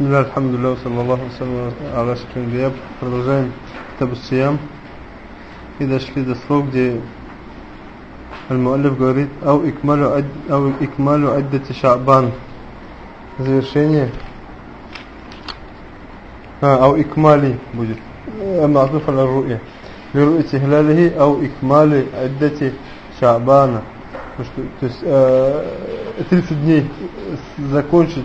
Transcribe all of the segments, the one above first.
بسم الله الحمد لله وصلى الله وسلم على شكرا جياب продолжаем كتاب الصيام. и дошли до слов где المؤلف говорит أو إكمال أو إكمال عدة شعبان. завершение أو إكمال будет معطوف على الرؤية لرؤية هلاله أو إكمال عدة شعبان. то есть 30 дней закончить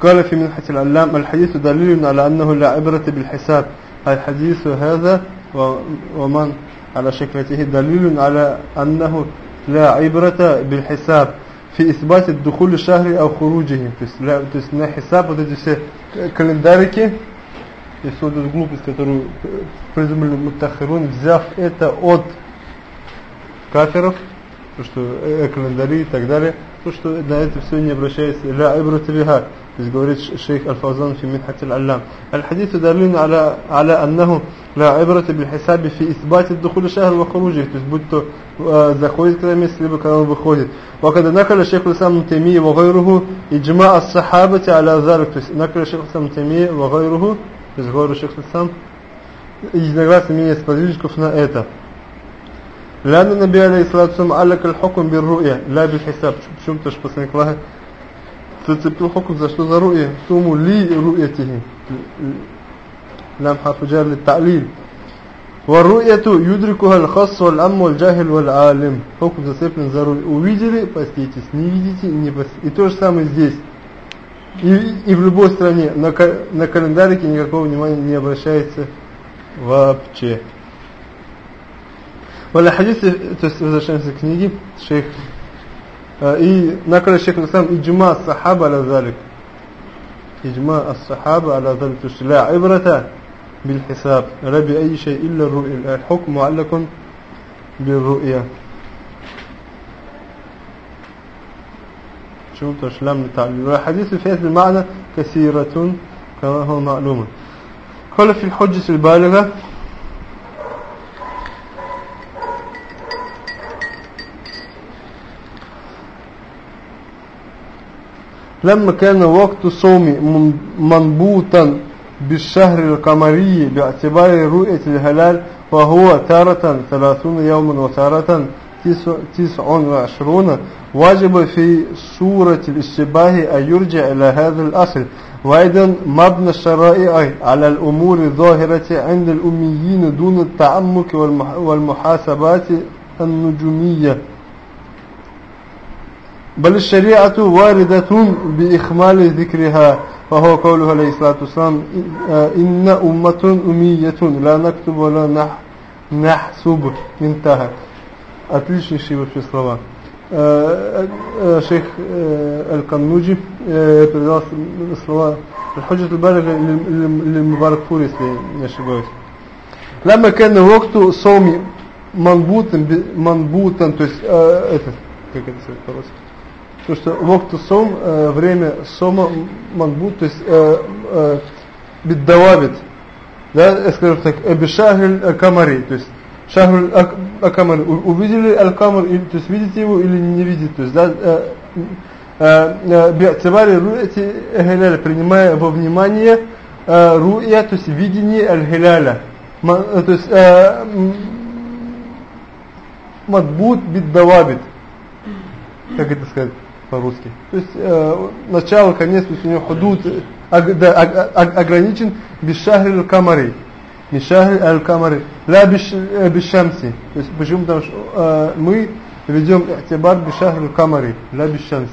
قال في منحة العلام الحديث دليل على أنه لا عبرة بالحساب الحديث هذا ومن على شكلته دليل على أنه لا عبرة بالحساب في إثبات الدخول الشهر أو خروجه то есть на хисаб вот эти все календарики есть вот эта глупость которую придумали мутахирун взяв это от кафиров то, что Экрандари и так далее, то, что на это все не обращается. Ля ибру табиха, то есть говорит шейх Аль-Фазан в минхат аль-аллам. Аль-хадис удалин аля аннаху ля ибру табиль хисаби фи исбате духули шахр ва хуруджи, то есть будь то э, заходит нам, месяц, либо когда он выходит. Ва когда накаля шейх Лисам Тайми ва гайруху и иджма ас-сахабати аля зарик, то есть накаля шейх Лисам Тайми ва гайруху, то есть гайру шейх Лисам, единогласно мнение сподвижников на это. لأن النبي عليه الصلاة والسلام علق الحكم بالرؤية لا بالحساب почему то что посланник Аллаха зацепил حكم за что за ру'я суму ли ру'ятихи لام حرف جار للتعليل والرؤية يدركها الخاص والأم والجاهل والعالم حكم зацеплен за ру'я увидели поститесь не видите не поститесь и то же самое здесь и, и в любой стране на, на календарике никакого внимания не обращается вообще ولا حديث то есть возвращаемся к книге шейх и накрыл шейх Ислам иджма сахаба على ذلك إجماع الصحابة على ذلك لا عبرة بالحساب لا بأي شيء إلا الرؤية الحكم معلق بالرؤية شو تشلم للتعليل والحديث في هذا المعنى كثيرة كما هو معلوم قال في الحجة البالغة لما كان وقت الصوم منبوطا بالشهر القمري باعتبار رؤية الهلال وهو تارة ثلاثون يوما وتارة تسع وعشرون واجب في سورة الاشتباه أن يرجع إلى هذا الأصل. وأيضا مبنى الشرائع على الأمور الظاهرة عند الأميين دون التعمق والمحاسبات النجومية. بل الشريعة واردة بإخمال ذكرها وهو قوله عليه الصلاة والسلام إن أمة أمية لا نكتب ولا نحسب انتهى отличнейшие вообще слова шейх Аль-Каннуджи передал слова الحجة البالغة للمباركفور если не ошибаюсь لما كان وقت صوم منبوطا منبوطا то есть это как это сказать по-русски то что вокт сом э, время сома манбут то есть э, э, биддавабит да скажем так бишахриль камари то есть шахруль акамари увидели аль-камар то есть видите его или не видите то есть да би'тибари ру'яти хиляля принимая во внимание ру'я то есть видение аль-хиляля. То есть мадбут биддавабит как это сказать по-русски. То есть э, начало, конец, то есть у него худуд ог, а, да, ог, ог, ограничен бишахрил камари. Бишахрил аль-камари. Ла биш, э, бишамси. То есть почему? Потому что э, мы ведем ихтибар бишахрил камари. Ла бишамси.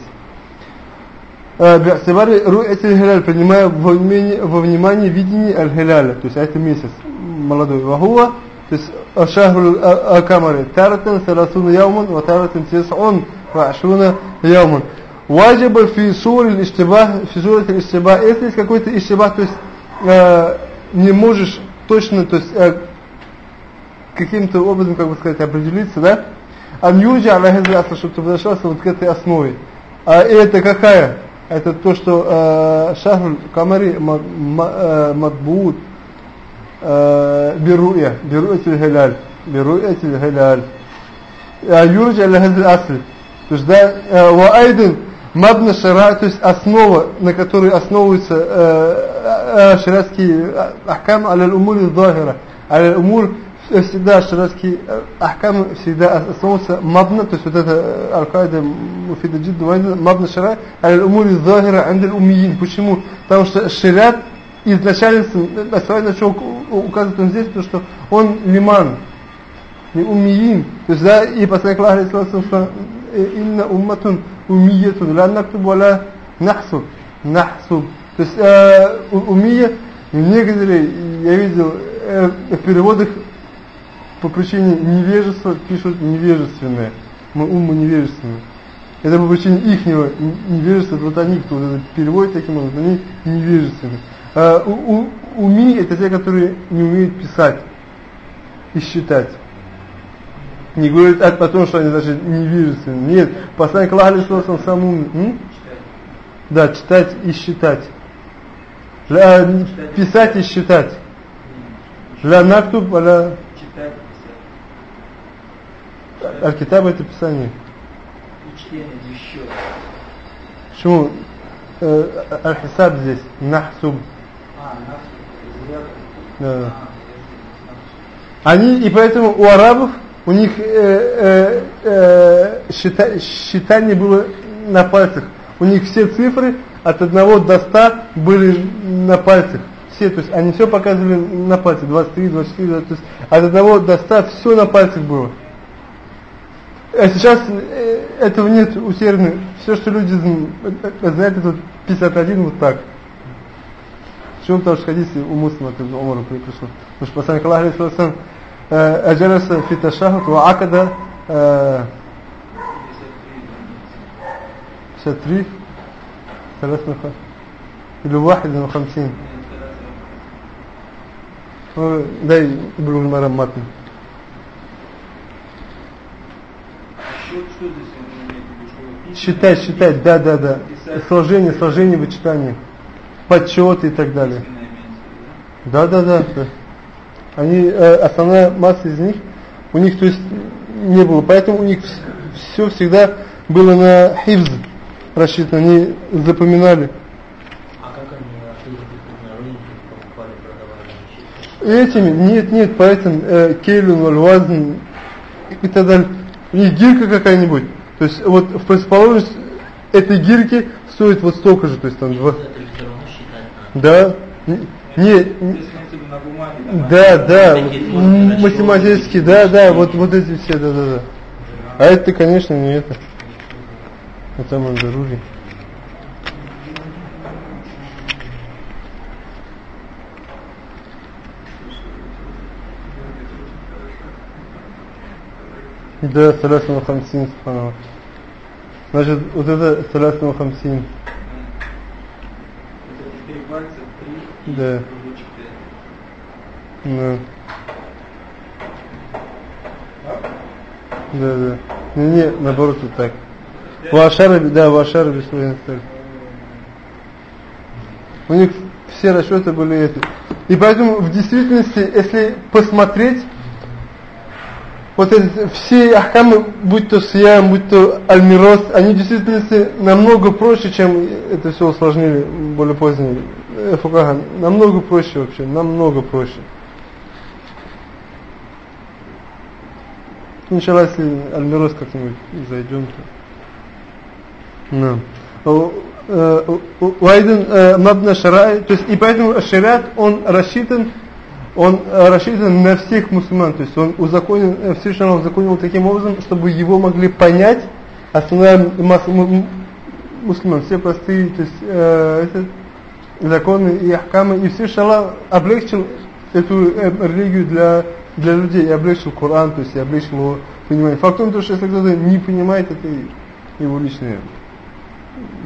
Э, Би'атибар ру'яти хиляль, принимая во внимание, во внимание видение аль-хиляля, то есть это месяц молодой. Вахуа, то есть шахру аль-камари, э, э, таратин саласун яуман, ва таратин тесун фашуна яумун. Ваджиба фи сур иштибах, фи сур иштибах. Если есть какой-то иштибах, то есть э, не можешь точно, то есть э, каким-то образом, как бы сказать, определиться, да? Аньюджа алахизраса, чтобы ты возвращался вот к этой основе. А это какая? Это то, что э, Шахруль Камари мадбуд э, э, Беруя, Беруя Тильхаляль, Беруя Тильхаляль. Юрджа алахизраса. То есть, да, э, ва айден Мабна шара, то есть основа, на которой основываются э, э, шариатские ахкам, аля-умур захира, аля-умур всегда шариатские ахкам всегда основываются мабна, то есть вот это аль-каида муфида джидду мабна шара, аля-умур захира, андаль умиин. Почему? Потому что шариат изначально, основание на что указывает он здесь, то что он лиман, не умиин. То есть, да, и посланник Аллаха, инна умматун умиятун ла нактуб вала нахсуб. Нахсуб. То есть э, умия, некоторые, я видел, э, в переводах по причине невежества пишут невежественное. Мы умы невежественные. Это по причине ихнего невежества, вот они, кто вот переводит таким образом, они невежественны. А, у, у, уми это те, которые не умеют писать и считать не говорит это потому, что они, значит, невежественны. Нет, посланник Аллаха Алисалам сам. Да, читать и считать. Ля, писать и считать. Ля нактуб, ля... Аль-Китаб это писание. Почему? Э, Аль-Хисаб здесь. Нахсуб. А, да. Они, и поэтому у арабов у них э, э, э, счита, считание было на пальцах. У них все цифры от 1 до 100 были на пальцах. Все, то есть они все показывали на пальцах. 23, 24, то есть от 1 до 100 все на пальцах было. А сейчас э, этого нет у термина. Все, что люди э, знают, это 51 вот так. Почему? Потому что хадисе у муслима, как Умару пришло. Потому что посланник Аллаха, أجلس في التشهد وعقد ستري ثلاث نقاط или واحد وخمسين дай Бругл Марам Матн. Считать, считать, да, да, да. Сложение, сложение, вычитание. Подсчет и так далее. Да, да, да. да они, э, основная масса из них, у них то есть не было. Поэтому у них все всегда было на хивз рассчитано, они запоминали. А как они покупали, Этими, нет, нет, поэтому э, кейлюн, вальвазн и так далее. У них гирка какая-нибудь. То есть вот в противоположность этой гирки стоит вот столько же, то есть там два. Да. Не, да, да, математически, да, да, вот, вот эти все, да, да, да. А это, конечно, не это. Это мандарури. Да, салясну хамсин, Значит, вот это салясну хамсин. Да. Да. Да, да. Не, не, наоборот, вот так. Вашараби, да, Вашараби свой стали. У них все расчеты были эти. И поэтому в действительности, если посмотреть, вот эти, все ахкамы, будь то Сиям, будь то Альмирос, они в действительности намного проще, чем это все усложнили более позднее э, Фукаха. Намного проще вообще, намного проще. Иншалла, если Альмирос как-нибудь? Зайдем, то... Да. Вайден Мабна Шарай, то есть и поэтому шариат, он рассчитан, он рассчитан на всех мусульман, то есть он узаконен, Всевышний узаконил таким образом, чтобы его могли понять основная масса мусульман, все простые, то есть э, это, законы и ахкамы, и Всевышний облегчил эту э, религию для для людей и облегчил Коран, то есть и облегчил его понимание. Факт в том, что если кто-то не понимает, это его личные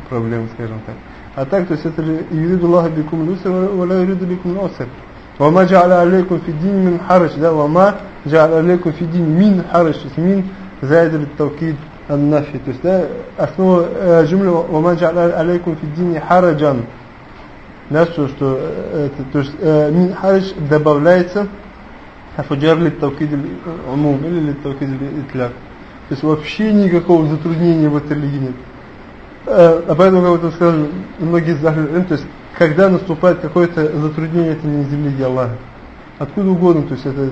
проблемы, скажем так. А так, то есть это же «Юриду Аллаха бикум люсер, валя юриду бикум осер». «Вама джа'аля алейкум фиддин мин харыш», да, «Вама джа'аля алейкум фиддин мин харыш», то есть «мин зайдер таукид аннафи». То есть, да, основа э, джумля «Вама джа'аля алейкум фиддин хараджан». Да, что, что, э, то есть э, «мин харыш» добавляется – хафуджар ли тавкид умум или ли тавкид итляк. То есть вообще никакого затруднения в этой религии нет. Э, а поэтому, как вот сказали многие из то есть когда наступает какое-то затруднение, это не из религии Аллаха. Откуда угодно, то есть это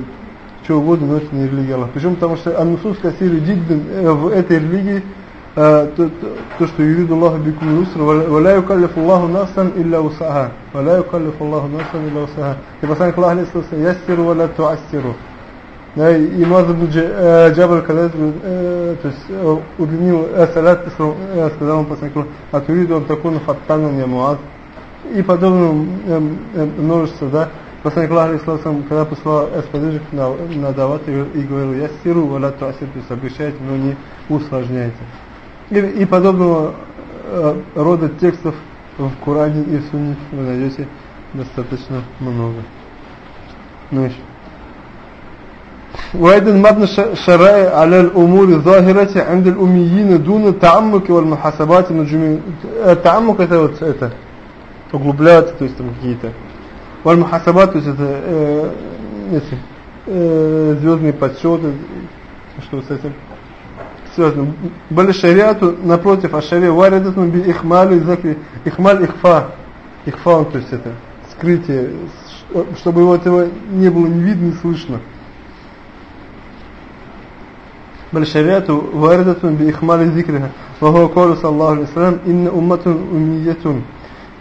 что угодно, но это не религия Аллаха. Почему? Потому что аннусус кассири джидден в этой религии то, то, то, что юриду Аллаху бикум юср, валя юкаллифу Аллаху насан илля усаха. Валя юкаллифу Аллаху насан илля усаха. И посланник Аллаха алейхи яссиру валя туассиру. И Муаз ибн Джабаль, когда то есть удлинил салат, сказал он посланнику, а туриду он такой фаттаном я Муаз. И подобное множество, да, Посланник Аллаха, алейхиссалам, когда послал сподвижников на, на дават и, и говорил, я валя туасир, то есть обещайте, но не усложняйте. И, и подобного э, рода текстов в Коране и в Сунне вы найдете достаточно много. Ну еще. وأيضا مبنى الشرائع على الأمور الظاهرة عند الأميين دون التعمق والمحاسبات النجومية التعمق это вот это углубляться то есть там какие-то والمحاسبات то есть это э, эти, э, звездные подсчеты что с этим связано были шариату напротив а шария варидатун би ихмалу закри ихмаль ихфа ихфа то есть это скрытие чтобы его этого не было не видно не слышно بل شريعة واردة بإخمال ذكرها وهو قول صلى الله عليه وسلم إن أمة أمية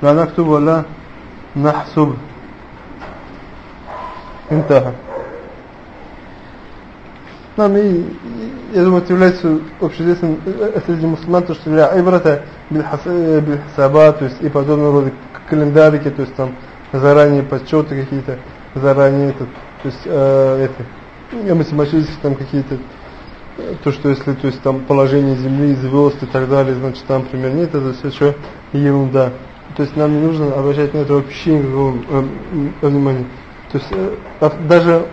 لا نكتب ولا نحسب انتهى нам и, я думаю, это является общеизвестным среди мусульман, то, что для ибрата бильхасаба, то есть и подобного рода календарики, то есть там заранее подсчеты какие-то, заранее этот, то есть э, это, математические там какие-то то, что если то есть там положение Земли, звезд и так далее, значит там примерно нет, это все что ерунда. То есть нам не нужно обращать на это вообще никакого э, внимания. То есть э, даже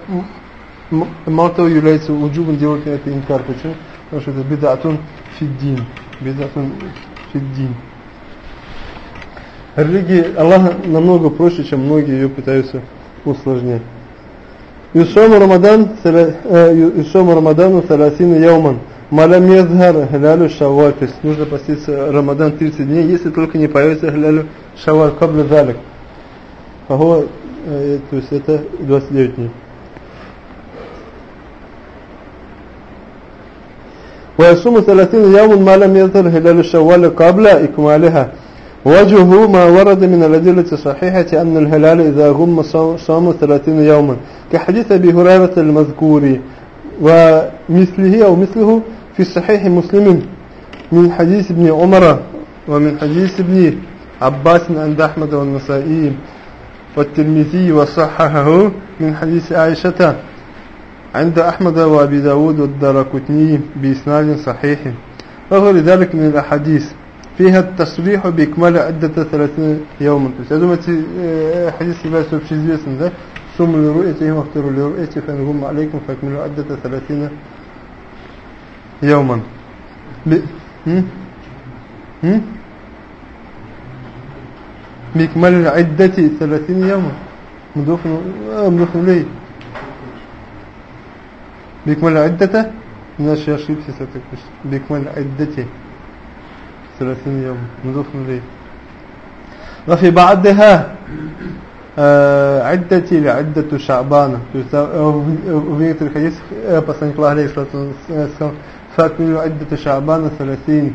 мало того является уджубом делать это инкар. Почему? Потому что это бедатун фиддин. Бедатун фиддин. Религия Аллаха намного проще, чем многие ее пытаются усложнять. Юсому Рамадан, э, Юсому Рамадану Саласина Яуман. Малям Язгар, Хлялю Шаваль. То есть нужно поститься Рамадан 30 дней, если только не появится Хлялю Шаваль Кабля Залик. Э, то есть это 29 дней. ويصوم 30 يوم ما لم يظهر هلال الشوال قبل إكمالها. وجهه ما ورد من الأدلة الصحيحة أن الهلال إذا غم صام 30 يوما كحديث أبي هريرة المذكور. ومثله أو مثله في صحيح مسلم من حديث ابن عمر ومن حديث ابن عباس عند أحمد والنسائي والترمذي وصححه من حديث عائشة عند أحمد وأبي داود والدرقطني بإسناد صحيح وغير ذلك من الأحاديث فيها التصريح بإكمال عدة 30 يوما то есть я думаю эти хадисы являются общеизвестным да сумму لرؤيتهم واختاروا لرؤيتي فإن هم عليكم فأكملوا عدة 30 يوما ب... هم؟ هم؟ بإكمال العدة 30 يوما مضوف مضوف إليه بيكمل عدته؟ الناس يشربش ستكش بيكمل عدته. ثلاثين يوم. مضاف لي وفي بعدها آه، عدتي لعدة شعبان. وفي الحديث آه، بسنك الله عليه الصلاة والسلام. فأكملوا عدة شعبان ثلاثين.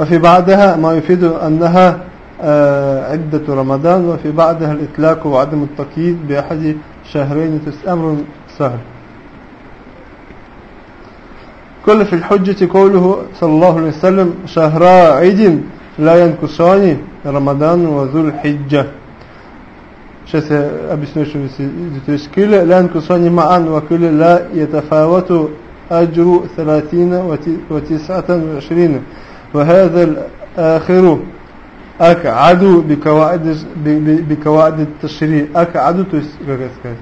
وفي بعدها ما يفيد أنها آه، عدة رمضان. وفي بعدها الإطلاق وعدم التقييد بأحد شهرين أمر سهل كل في الحجة قوله صلى الله عليه وسلم شهراء عيد لا ينقصان رمضان وذو الحجة Сейчас я объясню, что то есть كل لا ينقصان معا وكل لا يتفاوت أجر ثلاثين وتسعة وعشرين وهذا الآخر أكعد بكوائد بكوائد التشريع أكعد то есть как это сказать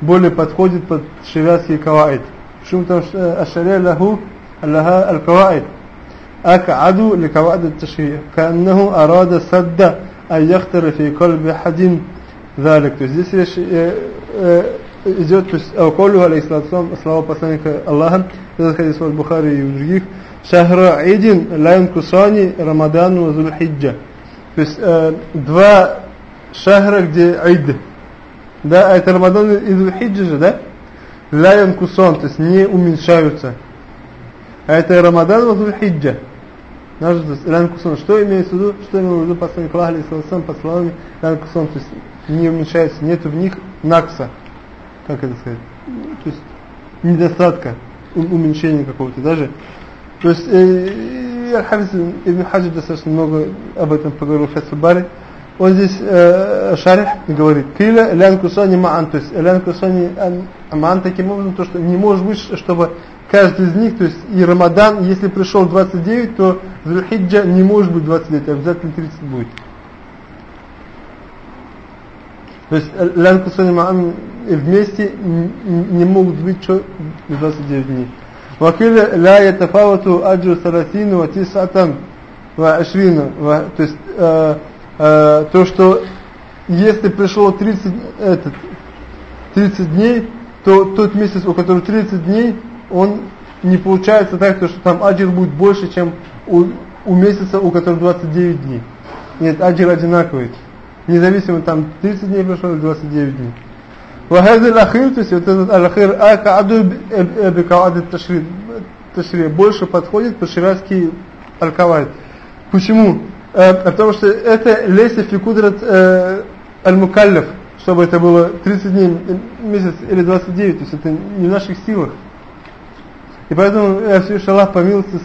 более подходит под шариатский каваид почему потому что ашария лаху لها القواعد أكعد لقواعد التشريع كأنه أراد سد أن يختر في قلب أحد ذلك то есть здесь речь идет, то есть Ауколю, алейхиссалам, слова посланника Аллаха, это хадис от Бухари и у других, Шахра Идин, Лайн Кусани, Рамадан, Зульхиджа. То есть э, два شهرا عيد. Да, а это Рамадан и Зульхиджа же, да? لا ينقصان, то есть не уменьшаются. А это Рамадан и Зульхиджа. لا ينقصان. Что имеется в виду? Что имеется в виду посланник Аллаха, алейхиссалам, по словам لا ينقصان, то есть не уменьшается, нету в них نقص а как это сказать, то есть недостатка, уменьшения какого-то даже. То есть э, Аль-Хафиз Ибн Хаджи достаточно много об этом поговорил в Фасубаре. Он здесь э, шарих говорит, киля лян кусани маан, то есть лян кусани маан таким образом, то что не может быть, чтобы каждый из них, то есть и Рамадан, если пришел 29, то Зульхиджа не может быть 29, обязательно 30 будет. То есть лян кусани маан вместе не могут быть что 29 дней. Вакиля ля ятафавату аджу саратину ва тисатан ва ашрина. То есть э, э, то, что если пришло 30, этот, 30 дней, то тот месяц, у которого 30 дней, он не получается так, что там аджир будет больше, чем у, у месяца, у которого 29 дней. Нет, аджир одинаковый. Независимо, там 30 дней прошло или 29 дней. Вагазиль ахир, то есть вот этот аль-ахир акааду бикааду э, э, ташри, больше подходит по-ширатски аль-кавайд. Почему? Э, потому что это леси фикудрат аль-мукаллиф, чтобы это было 30 дней, месяц или 29, то есть это не в наших силах. И поэтому Всевышний Аллах по милости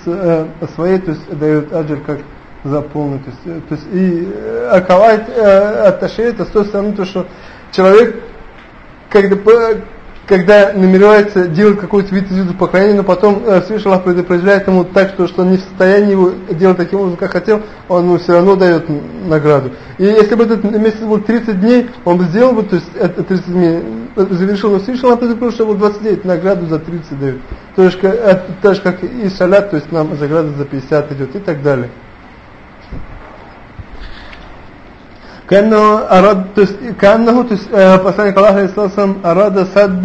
своей, то есть дает аджир как за полный, то есть, то есть и акавайт от ташри, это с той стороны, то, что человек когда, когда намеревается делать какой-то вид из поклонения, но потом э, Всевышний Аллах предопределяет ему так, что, что он не в состоянии его делать таким образом, как хотел, он ему все равно дает награду. И если бы этот месяц был 30 дней, он бы сделал бы, то есть это 30 дней э, завершил, но Всевышний Аллах предупредил, что был 29, награду за 30 дает. То есть, это, так же, как и шалят, то есть нам награда за 50 идет и так далее. كأنه أراد كأنه посланник Аллаха Иисусом أراد سد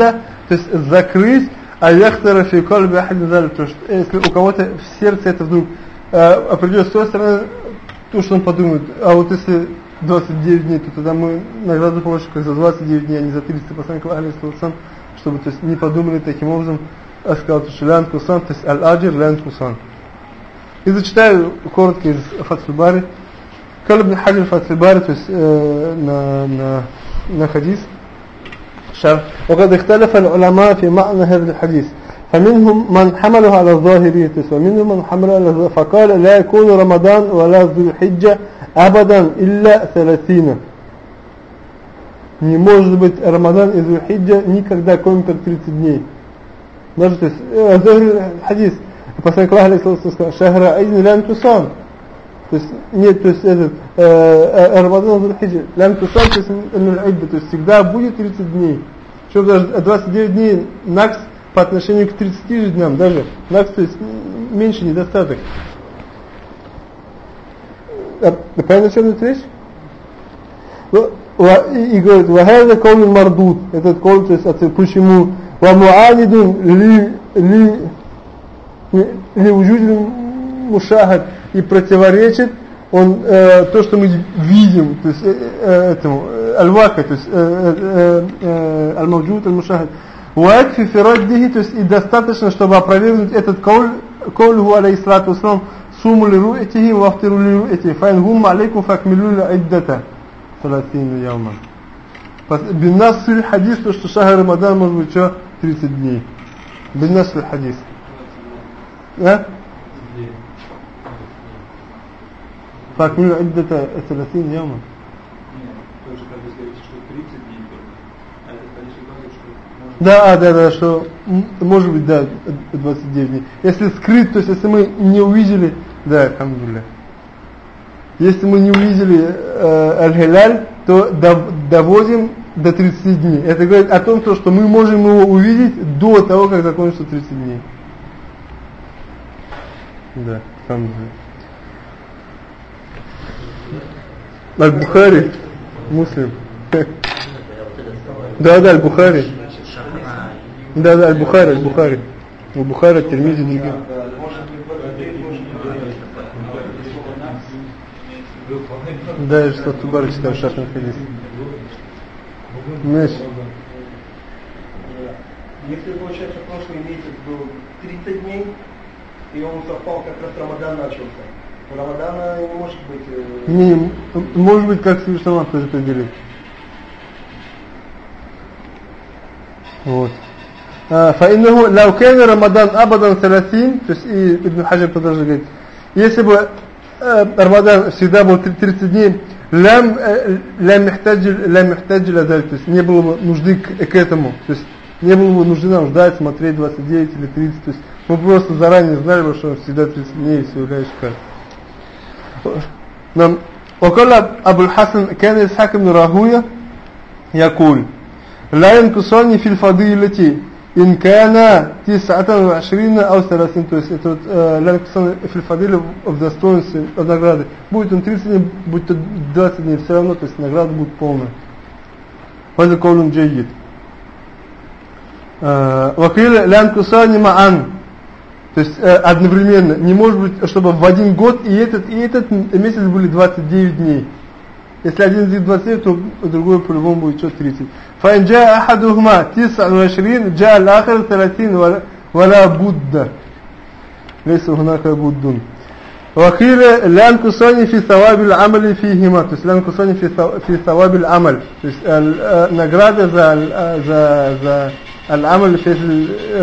то есть закрыть а яхтара фи кольбе ахад заль то что если у кого-то в сердце это вдруг э, определенно с той стороны то что он подумает а вот если 29 дней то тогда мы награду получим как за 29 дней а не за 30 посланник Аллаха Иисусом чтобы то есть не подумали таким образом а сказал что лян кусан то есть аль-аджир лян кусан и зачитаю коротко из Фатхульбари قال ابن حجر فتح الباري на, на, на حديث شرح وقد اختلف العلماء في معنى هذا الحديث فمنهم من حمله على الظاهرية ومنهم من حمله على الظاهرية فقال لا يكون رمضان ولا ذو الحجة أبدا إلا ثلاثين не может быть Рамадан и Зульхиджа никогда, кроме как 30 дней. Даже, то есть, э, хадис, посланник Аллаха, сказал, шахра айдин лян тусан, То есть нет, то есть этот Рамадан Зульхиджа, лям тусам, то есть то есть всегда будет 30 дней. Что даже 29 дней накс по отношению к 30 же дням даже. Накс, то есть меньше недостаток. Понятно, о чем идет речь? И говорит, вахаза каулин мардут, этот каул, то есть почему? ومعاند ل ل للموجود المشاهد и противоречит он э, то, что мы видим, то есть э, э, этому الواقع, то есть الموجود، المشاهد. ويكفي في رده, то есть и достаточно, чтобы опровергнуть этот قول، قوله عليه الصلاة والسلام، صوموا لرؤيته، وأفطروا لرؤيته، فإن غم عليكم فأكملوا العدة, салатину яуман. Биннас хадис, то, что шахар Рамадан может быть что? 30 дней. Биннас хадис. Да? فأكملوا عدة 30 يوما Да, да, да, что может быть, да, 29 дней. Если скрыт, то есть если мы не увидели, да, алхамдулillah. если мы не увидели э, Аль-Хиляль, то дов, доводим до 30 дней. Это говорит о том, что мы можем его увидеть до того, как закончится 30 дней. Да, там Аль-Бухари, муслим. Да, да, Аль-Бухари. Да, да, Аль-Бухари, Аль-Бухари. Аль-Бухари, Термизи, другие. Да, что Тубар читал Шахнат Хадис. Знаешь, Если, получается, прошлый месяц был 30 дней, и он совпал как раз Рамадан начался, Рамадана не может быть... э, не, может быть, как Всевышний Аллах тоже определит. Вот. А, فإنه لو كان رمضان أبدا 30 то есть и Ибн Хаджар продолжает говорить если бы э, Рамадан всегда был 30 дней лям э, лям محتاج лям محتاج لذلك то есть не было бы нужды к, к этому то есть не было бы нужды нам ждать смотреть 29 или 30 то есть мы просто заранее знали бы что он всегда 30 дней и все является как нам وقال أبو الحسن كان إسحاق بن راهويه يقول لا ينقصان في الفضيلة إن كان تسعة وعشرين أو ثلاثين то есть это вот, э, لا ينقصان في الفضيلة в достоинстве от награды будет он 30 дней будет 20 дней все равно то есть награда будет полная وهذا قول جيد وقيل لا ينقصان معا то есть э, одновременно не может быть чтобы в один год и этот и этот месяц были 29 дней если один из них 29, то другой по-любому будет что 30. فإن جاء أحدهما 29 جاء الآخر 30 ولا, ولا بد ليس هناك بد وقيل لا انقصان في ثواب العمل فيهما то есть لا انقصان في في ثواب العمل то есть награда за за за العمل في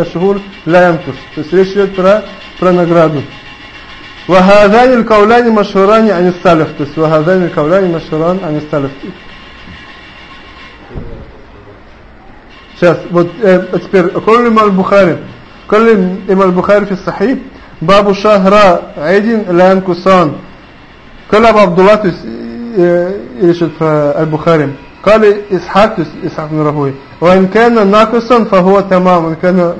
الشهور لا ينقص то есть речь идет про про награду وهذان القولان مشهوران عن السلف то есть وهذان القولان مشهوران عن السلف сейчас вот э, теперь قول имам Бухари قال имам Бухари في الصحيح باب شهر عيد لا ينقصان قال ابو عبد الله то есть или что البخاري قال إسحاق إسحاق بن راهوي وإن كان ناقصا فهو تمام وإن كان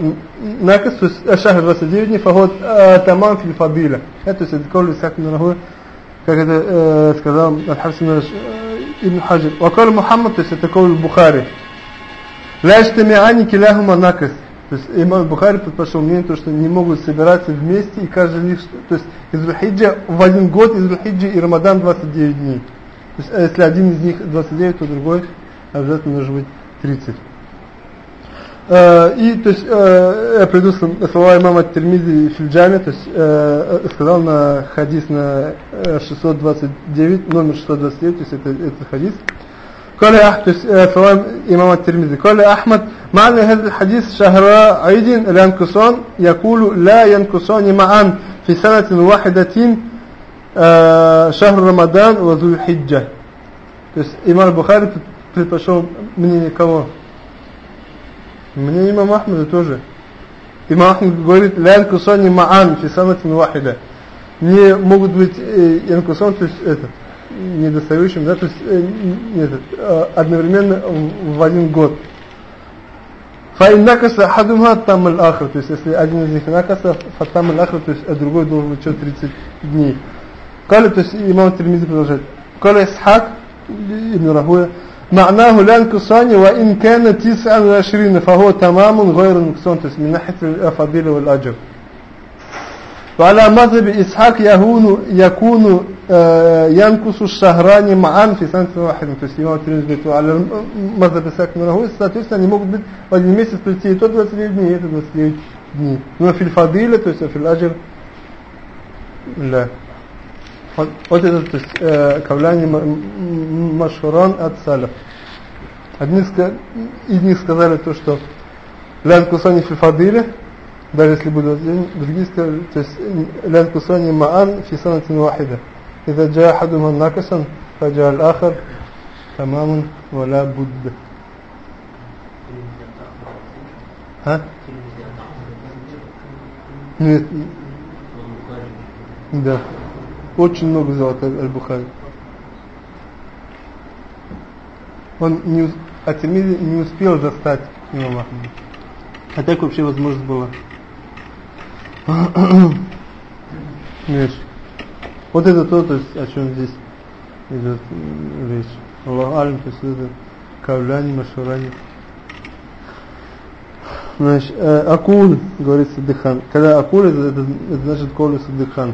ناقص شهر 29 дней فهو تمام في الفضيلة это есть قول إسحاق بن راهوي как это сказал الحسن ابن حجر وقال محمد то есть это قول البخاري لا يجتمعان كلاهما ناقص то есть имам Бухари предпочел мнение, то, что не могут собираться вместе и каждый из них, то есть из Рухиджа в один год, из Рухиджа и Рамадан 29 дней. То есть, если один из них 29, то другой обязательно должен быть 30. И, то есть, я приду слова имама Тирмизи Фильджами, то есть, сказал на хадис на 629, номер 629, то есть, это, это хадис. قال أحمد سواء إمام الترمذي قال أحمد معنى هذا الحديث شهر عيد الانقصان يقول لا ينقصان معا في سنة واحدة Э, Шахр Рамадан Вазуль Хиджа. То есть имам Бухари предпочел мнение кого? Мнение имама Ахмеда тоже. Имам Ахмед говорит, «Ля инкусони маан фисанатин вахида». Не могут быть э, инкусон, то есть этот, недостающим, да, то есть э, нет, одновременно в один год. Фаин накаса хадумха там ахр, то есть если один из них накаса, фатам ахр, то есть а другой должен быть 30 дней. قال то есть имам Тирмизи продолжает قال إسحاق ابن راهويه معناه لا انقصان وإن كان 29 فهو تمام غير نقصان то есть من ناحية الفضيلة والأجر وعلى مذهب إسحاق يهون يكون ينقص الشهران معا في سنة واحدة то есть имам Тирмизи говорит على مذهب إسحاق ابن راهويه соответственно они могут быть в один месяц прийти и то 29 дней и это 29 дней но في الفضيلة то есть في الأجر لا вот, вот это то есть э, кавляни машхуран от салaf одни из них сказали то что лян кусани фи фадиле даже если будет день другие сказали то есть лян кусани маан фи санатин вахида إذا جاء أحدهما ناقصا فجاء الآخر تماما ولا بد ها؟ Нет. Да. Очень много взял Аль-Бухари. Он не, от Тирмизи не успел застать имама Ахмада. А так вообще возможность была. Видишь? Вот это то, то есть, о чем здесь идет речь. Аллах Алим, то есть это кавляни, машурани. Значит, э, акул, говорит Садыхан. Когда акул, это, это, значит колю Садыхан.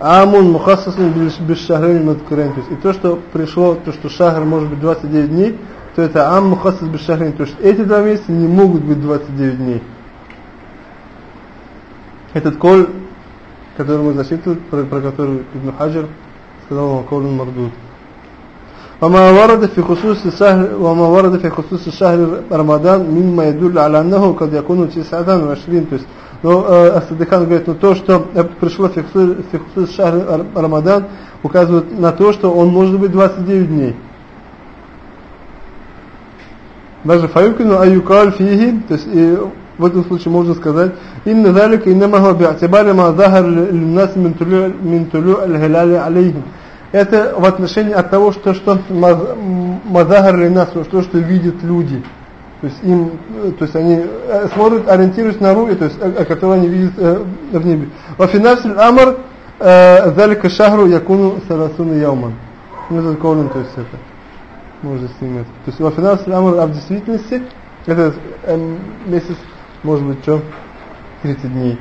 Амун мухассасун бешшахрейн мадкурейн. То есть и то, что пришло, то, что шахр может быть 29 дней, то это ам мухассас бешшахрейн. То есть эти два месяца не могут быть 29 дней. Этот коль, который мы зачитывали, про, про который Ибн Хаджар сказал вам коль мардуд. وما ورد في خصوص الشهر وما ورد في خصوص شهر رمضان مما يدل على أنه قد يكون 29 то есть но э, Астадыхан говорит, ну то, что пришло фиксус шахр Рамадан, указывает на то, что он может быть 29 дней. Даже фаюкину аюкаль фиги, то есть и в этом случае можно сказать, инна залика иннама хуа би'атибари ма захар линнас мин тулю аль-хиляли алейхим. Это в отношении от того, что, что мазахар линнас, что, что видят люди. То есть им, то есть они э, смотрят, ориентируются на руи, то есть, э, которые они видят э, в небе. Во финансил амр залика шахру якуну сарасуна яуман. Ну, это колон, то есть это. Можно снимать. То есть во финансил амр, а в действительности, этот э, месяц, может быть, что? 30 дней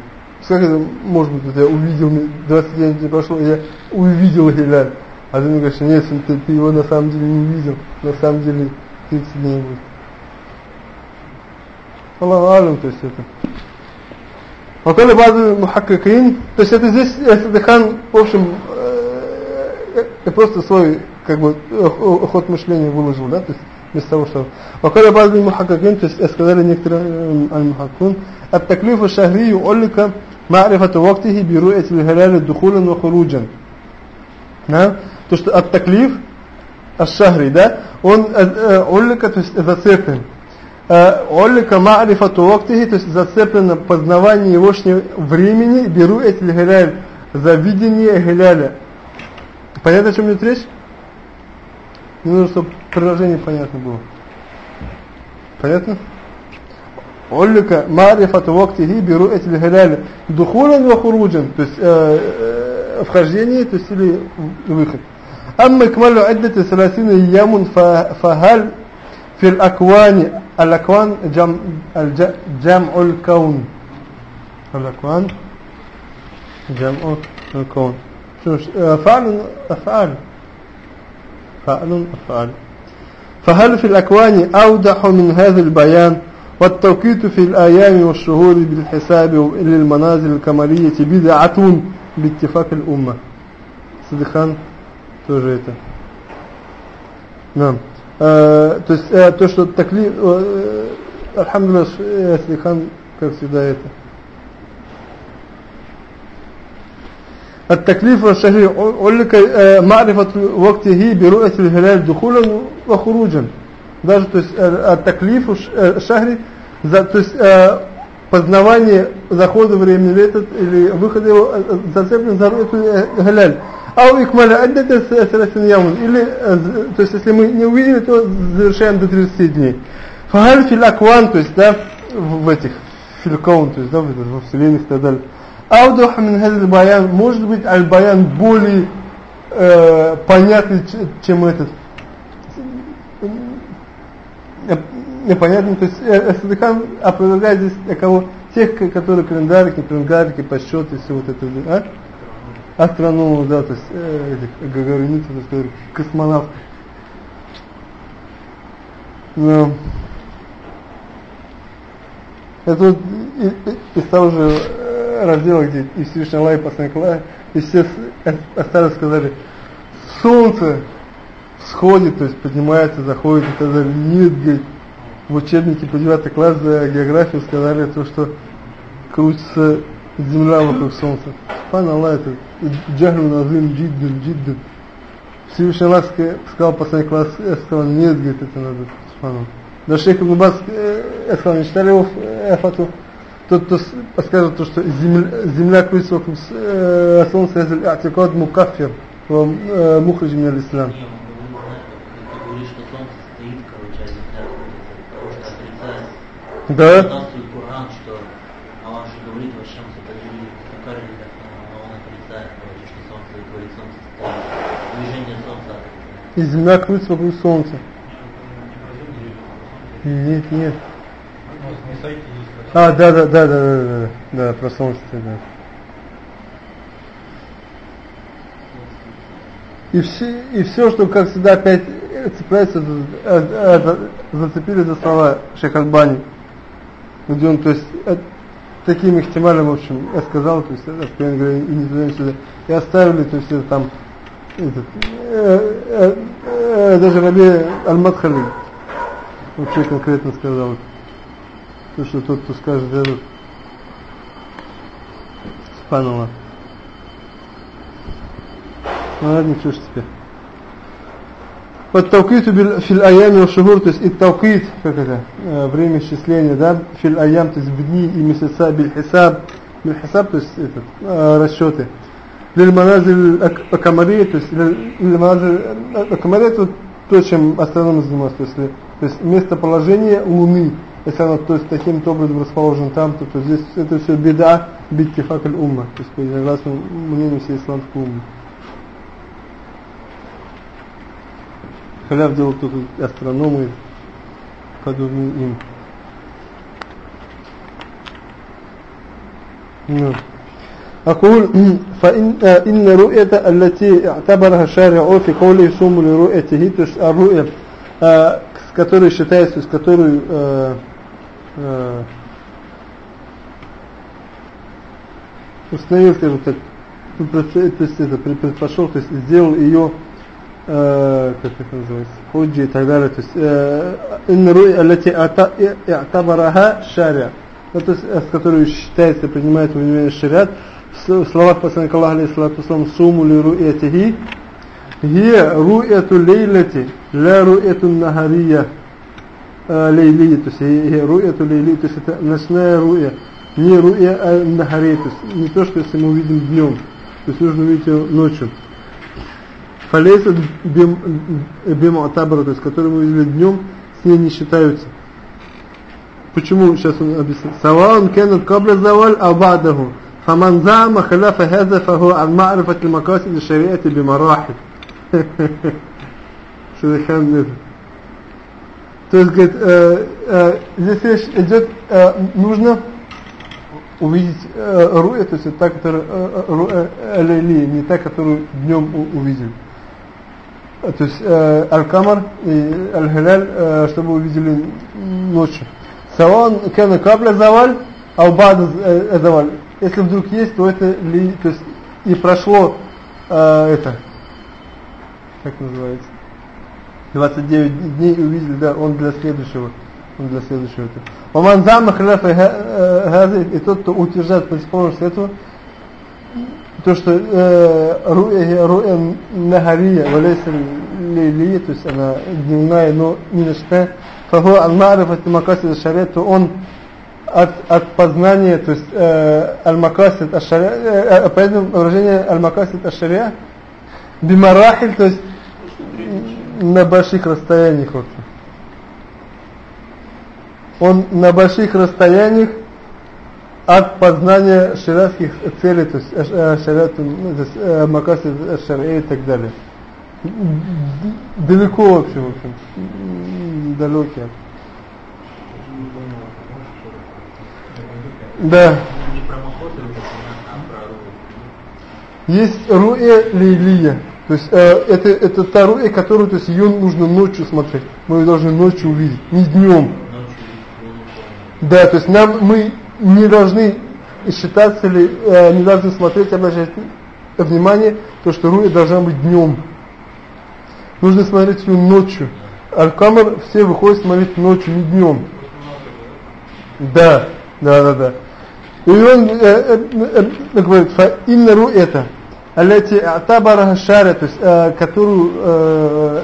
как это может быть, я увидел, 21 дней прошло, я увидел Хиляль. А ты мне говоришь, нет, ты, ты его на самом деле не увидел, на самом деле 30 дней будет. Аллаху то есть это. Вакали базы мухаккакин, то есть это здесь это Садыхан, в общем, я просто свой, как бы, э, ход мышления выложил, да, то есть вместо того, что... Вакали базы мухаккакин, то есть сказали некоторые аль-мухаккун, от таклифа шахрию оллика, معرفة وقته برؤية الهلال دخولا وخروجا نعم то есть التكليف الشهري да он أولك то есть зацеплен Оллика ма'рифату вактихи, то есть зацеплено познавание его времени, беру эти гиляль, за видение гиляля. Понятно, о чем идет речь? Мне нужно, чтобы приложение понятно было. Понятно? Оллика ма'рифату вактихи, беру эти гиляля, духулан ва хуруджан, то есть э, э, вхождение, то есть или выход. أما إكمال عدة ثلاثين أيام فهل في الأكوان الأكوان جمع, جمع الكون الأكوان جمع الكون فعل أفعال فعل أفعال فهل في الأكوان أوضح من هذا البيان والتوقيت في الأيام والشهور بالحساب للمنازل الكمالية بدعة باتفاق الأمة صدقان توجيته نعم Э, то есть э, то, что такли, э, альхамдулилlah, Слихан, как всегда это. التكليف الشهري أقول لك معرفة وقته برؤية الهلال دخولا وخروجا даже то есть э, от таклифу э, шахри, за, то есть э, познавание захода времени в этот или выхода его э, зацеплен за эту галяль. у икмаля аддата сарасин ямун. Или, то есть если мы не увидели, то завершаем до 30 дней. Фагаль фил акван, то есть, да, в этих, филкаун, то есть, да, во вселенных и так далее. Аудуха мин хазил баян, может быть, аль-баян более э, понятный, чем этот, Непонятно, то есть, э, Садыкан опровергает здесь кого? Тех, которые календарики, календарики, подсчеты, все вот это, а? астрономов, да, то есть э, этих гагаринитов, которые космонавты. Да. Это вот из того же раздела, где и Всевышний Аллах посланник и все остальные сказали, солнце всходит, то есть поднимается, заходит, и сказали, нет, говорит, в учебнике по 9 класс за географию сказали то, что крутится земля вокруг солнца. Пан Аллах, это джахлю назым джиддин, джиддин. Всевышний Аллах сказал последний класс, я сказал, нет, говорит, это надо. Субхану. Да шейх Ибн я сказал, не читали его фату? Тот, кто скажет, то, что земля, земля крутится вокруг э, солнца, это атикад мукафир, мухридж мин ислам. Да. Коран, что Аллах же говорит, во чем Такари, он отрицает, что солнце говорит, солнце стоит. Движение солнца. И земля крутится вокруг солнца. Нет, нет. А, да, да, да, да, да, да, да, про солнце, да. И все, и все, что, как всегда, опять цепляется, зацепили за слова Шейх Альбани, он, то есть, таким ихтималем, в общем, я сказал, то есть, откровенно говоря, и не туда, сюда, и оставили, то есть, это там, этот, э, э, э, даже Раби Аль-Мадхали, вообще конкретно сказал, то, что тот, кто скажет этот, Спанова. Ну ладно, что ж теперь. Тавкит фил аям шухур, то есть и тавкит, как это, э, время исчисления, да, фил аям, то есть в дни и месяца, биль хисаб, то есть этот, э, расчеты. Маназиль акамария, то есть лиль маназиль акамария, это то, чем астрономы занимаются, то есть, то есть местоположение Луны, если она то есть, таким-то образом расположена там, то, то здесь это все беда, биттифакль умма, то есть по единогласному мнению всей исламской уммы. Халяв делал только астрономы, подобные им. Ну. أقول فإن إن رؤية التي اعتبرها الشارع في قوله صوم لرؤيته الرؤية с которой считается, с которой э, э, установил, скажем так, то есть это предпошел, то есть сделал ее э, как это называется, худжи и так далее, то есть э, инруй алати атабараха шаря, ну, то есть э, с которой считается, принимает во внимание шариат, в словах посланника Аллаха, алейхиссалату вассалам, суму ли руэтихи, Гия руэту лейлати, ля руэту нахария э, лейли, то есть руэту лейли, то есть это ночная руя, не руя, а нахария, то есть не то, что если мы увидим днем, то есть нужно увидеть ее ночью. фалейса бимуатабара, то есть которые мы видели днем, с ней не считаются. Почему сейчас он объяснит? Саваун кенат кабля заваль абадаху. فمن زعم خلاف هذا فهو عن معرفة المقاصد الشريعة بمراحل Шейхан То есть, говорит, э, э, здесь речь идет, э, нужно увидеть э, руя, то есть та, которая э, руя э, не та, которую днем увидели то есть э, Аль-Камар и Аль-Хиляль, э, чтобы увидели ночью. Саван кена кабля заваль, а бада э, заваль. Если вдруг есть, то это ли, то есть и прошло э, это, как называется, 29 дней увидели, да, он для следующего, он для следующего. Оман зама хляфа э, и тот, кто утверждает противоположность этого, то, что э, руя, руя нахария, валейса лилия, то есть она дневная, но не ночная, фаху аль-марифат макасид шария, то он от, от познания, то есть э, аль-макасид аш-шария, э, поэтому выражение аль-макасид аш-шария, бимарахиль, то есть на больших расстояниях. Вот. Он на больших расстояниях от познания шариатских целей, то есть шариат, макасид шария и так далее. Далеко вообще, в общем, далекий. Да. Есть руэ лилия. То есть э, это, это та руэ, которую, то есть ее нужно ночью смотреть. Мы ее должны ночью увидеть, не днем. Да, то есть нам мы не должны считаться ли, э, не должны смотреть, обращать внимание, то, что руя должна быть днем. Нужно смотреть ее ночью. Аль-Камар все выходят смотреть ночью, не днем. Да, да, да, да. И он э, э, э, э говорит, инна ру это, аллати атабараха шаря, то есть, э, которую, э,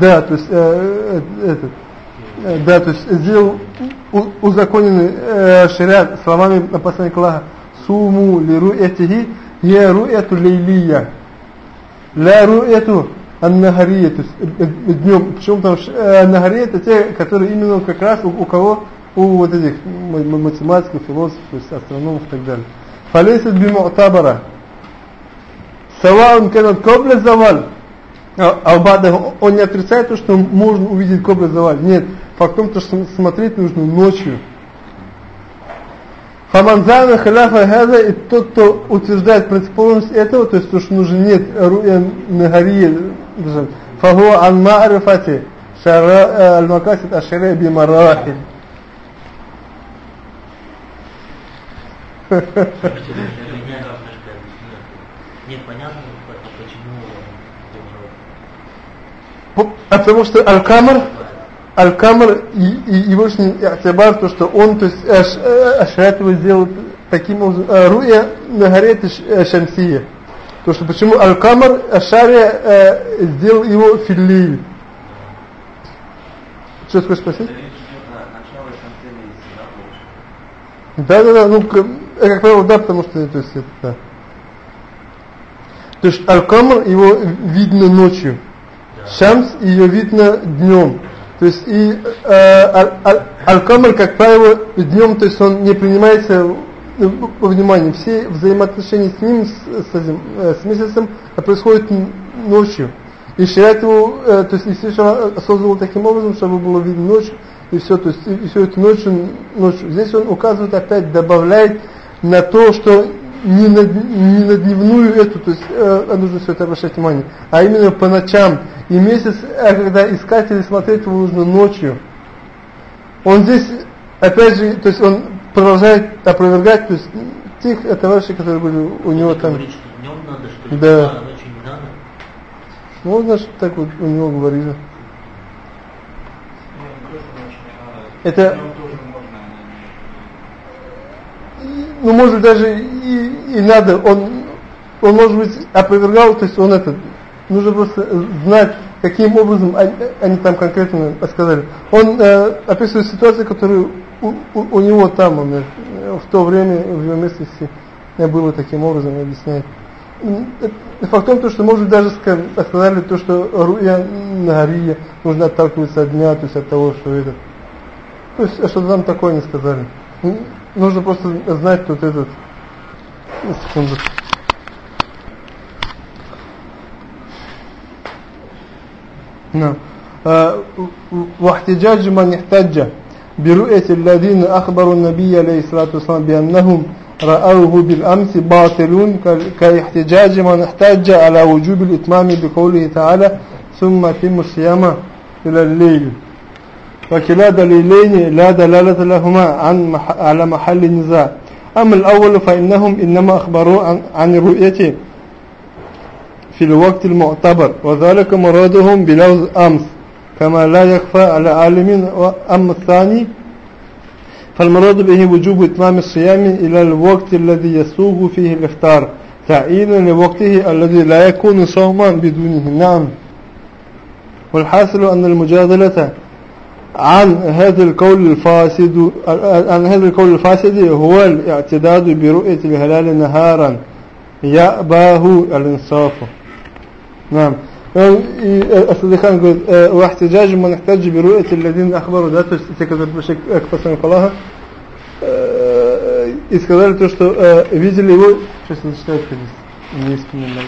да, то есть, э, э, этот, да, то есть, сделал узаконенный э, шариат словами посланника Аллаха, суму ли ру этихи, я ру эту лейлия, ля ру эту аннагария, то есть, э, э, днем, почему, потому что э, аннагария это те, которые именно как раз у, у кого у вот этих математиков, философов, астрономов и так далее. Фалейсат биму'табара. Саваун канат кобля заваль. Албада, он не отрицает то, что можно увидеть кобля заваль. Нет, факт в том, что смотреть нужно ночью. Хаманзана халяфа хаза и тот, кто утверждает противоположность этого, то есть то, что нужно нет руя нагария, фаху ан ма'рифати шара аль-макасид ашари бимарахиль. Нет, понятно, почему а потому что Аль-Камр Аль-Камр и, и его атибар, то что он, то есть Ашрат его сделал таким образом, Руя на горе это Шамсия. То что почему Аль-Камр Ашария сделал его филиль. Что хочешь спросить? Да, да, да, ну, э, как правило, да, потому что, то есть, это, да. То есть, Аль-Камр, его видно ночью. Шамс, ее видно днем. То есть, и э, Аль-Камр, как правило, днем, то есть, он не принимается во внимание. Все взаимоотношения с ним, с, с, этим, э, с месяцем, происходят ночью. И шариат его, э, то есть, естественно, создал таким образом, чтобы было видно ночью и все, то есть, и все это ночью, ночью. Здесь он указывает опять, добавляет на то, что не на, не на дневную эту, то есть э, нужно все это обращать внимание, а именно по ночам. И месяц, э, когда искать или смотреть его нужно ночью. Он здесь, опять же, то есть он продолжает опровергать, то есть тех э, товарищей, которые были у него там. Говорит, что днем надо, что ли, да. а ночью не надо. Можно, что так вот у него говорили. Это, ну, может даже и, и надо, он, он, может быть, опровергал, то есть он это, нужно просто знать, каким образом они, они там конкретно сказали. Он э, описывает ситуацию, которую у, у, у него там, он, э, в то время, в его местности, было таким образом, объясняет. Факт в том, что, может, даже сказали то, что руя на нужно отталкиваться от дня, то есть от того, что это то есть, что там такое не сказали. Нужно просто знать тут этот... Секунду. نعم واحتجاج من احتج برؤية الذين أخبروا النبي عليه الصلاة والسلام بأنهم رأوه بالأمس باطلون كاحتجاج من احتج على وجوب الإتمام بقوله تعالى ثم تم الصيام إلى الليل وكلا دليلين لا دلالة لهما عن مح على محل النزاع. أما الأول فإنهم إنما أخبروا عن, عن الرؤية في الوقت المعتبر وذلك مرادهم بلوز أمس كما لا يخفى على عالم أما الثاني فالمراد به وجوب إتمام الصيام إلى الوقت الذي يسوغ فيه الإفطار تعيينا لوقته الذي لا يكون صوما بدونه. نعم. والحاصل أن المجادلة عن هذا القول الفاسد عن هذا القول الفاسد هو الاعتداد برؤية الهلال نهارا يأباه الانصاف نعم الصديقان говорит واحتجاج من احتج برؤية الذين أخبروا да то есть те которые пришли к посланнику Аллаха и сказали то что видели его сейчас он читает хадис не вспоминаю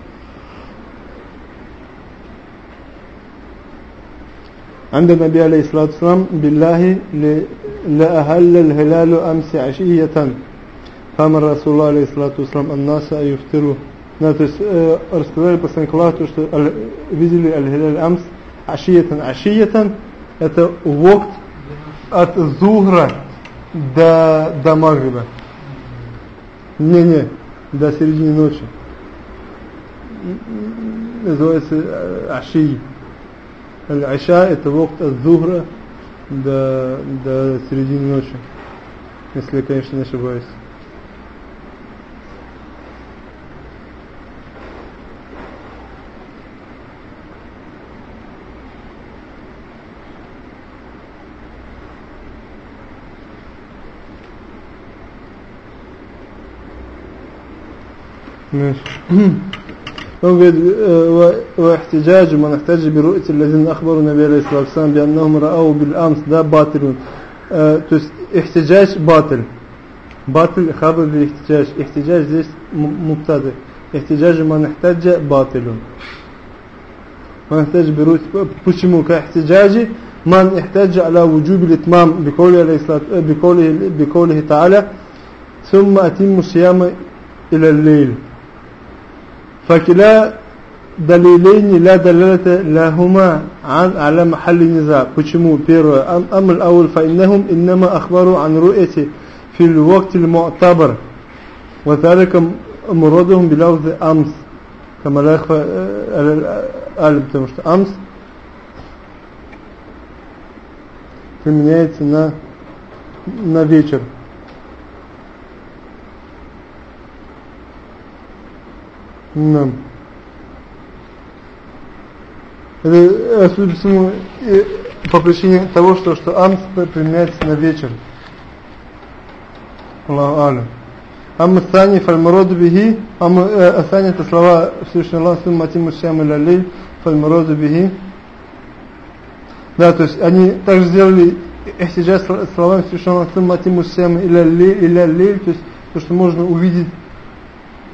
عند النبي عليه الصلاة والسلام بالله ل- لأهل الهلال أمس عشية فأمر رسول الله عليه الصلاة والسلام الناس أن يفطروا Да, то есть э, рассказали посланник Аллаха, то, что аль- видели Аль-Хиляль Амс Ашиятан. Ашиятан это вокт от Зугра до, до Магриба. Не-не, до середины ночи. Называется э, Аши. Аль-Аша это вокт от Зухра до, до середины ночи. Если я, конечно, не ошибаюсь. Знаешь... هو بيد- و- واحتجاج من احتج برؤية الذين أخبروا النبي عليه الصلاة والسلام بأنهم رأوا بالأمس ده باطل آه، то есть احتجاج باطل باطل خبر الاحتجاج احتجاج здесь م- مبتدأ احتجاج من احتج باطل من احتج برؤية почему كاحتجاج من احتج على وجوب الاتمام بقوله عليه الصلاة بقوله بقوله تعالى ثم أتم الصيام إلى الليل Факиля далилейни ля далилата ляхума ан аля махалли низа. Почему? Первое. Амль ауль фа иннахум иннама ахбару ан руэти фил воктил му'табар. Ваталикам муродахум билявзи амс. Камаляхва аль, потому что амс применяется на, на вечер. Да. Это, судя по всему, по причине того, что, что амс применяется на вечер. Аллаху аля. Амма сани фальмароду бихи. Амма э, асани это слова Всевышний Аллах, сумма тиму шам илялей, фальмароду бихи. Да, то есть они также сделали э, сейчас словами Всевышнего Аллаха, сумма тиму шам илялей, то есть то, что можно увидеть